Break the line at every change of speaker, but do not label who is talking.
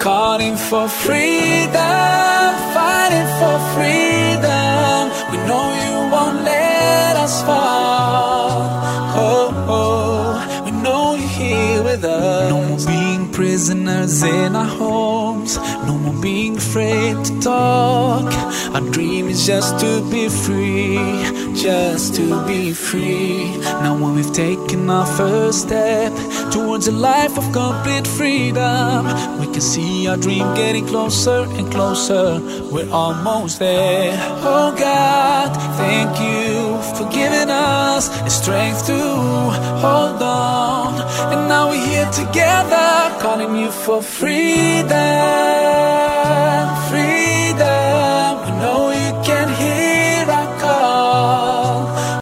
for freedom, fighting for freedom. We know you won't let us fall. Oh, oh, we know you're here with us. No more being prisoners in our homes. No more being afraid to talk. Our dream is just to be free, just to be free. Now, when we've taken our first step towards a life of complete freedom, see our dream getting closer and closer. We're almost there. Oh God, thank you for giving us the strength to hold on. And now we're here together, calling you for freedom.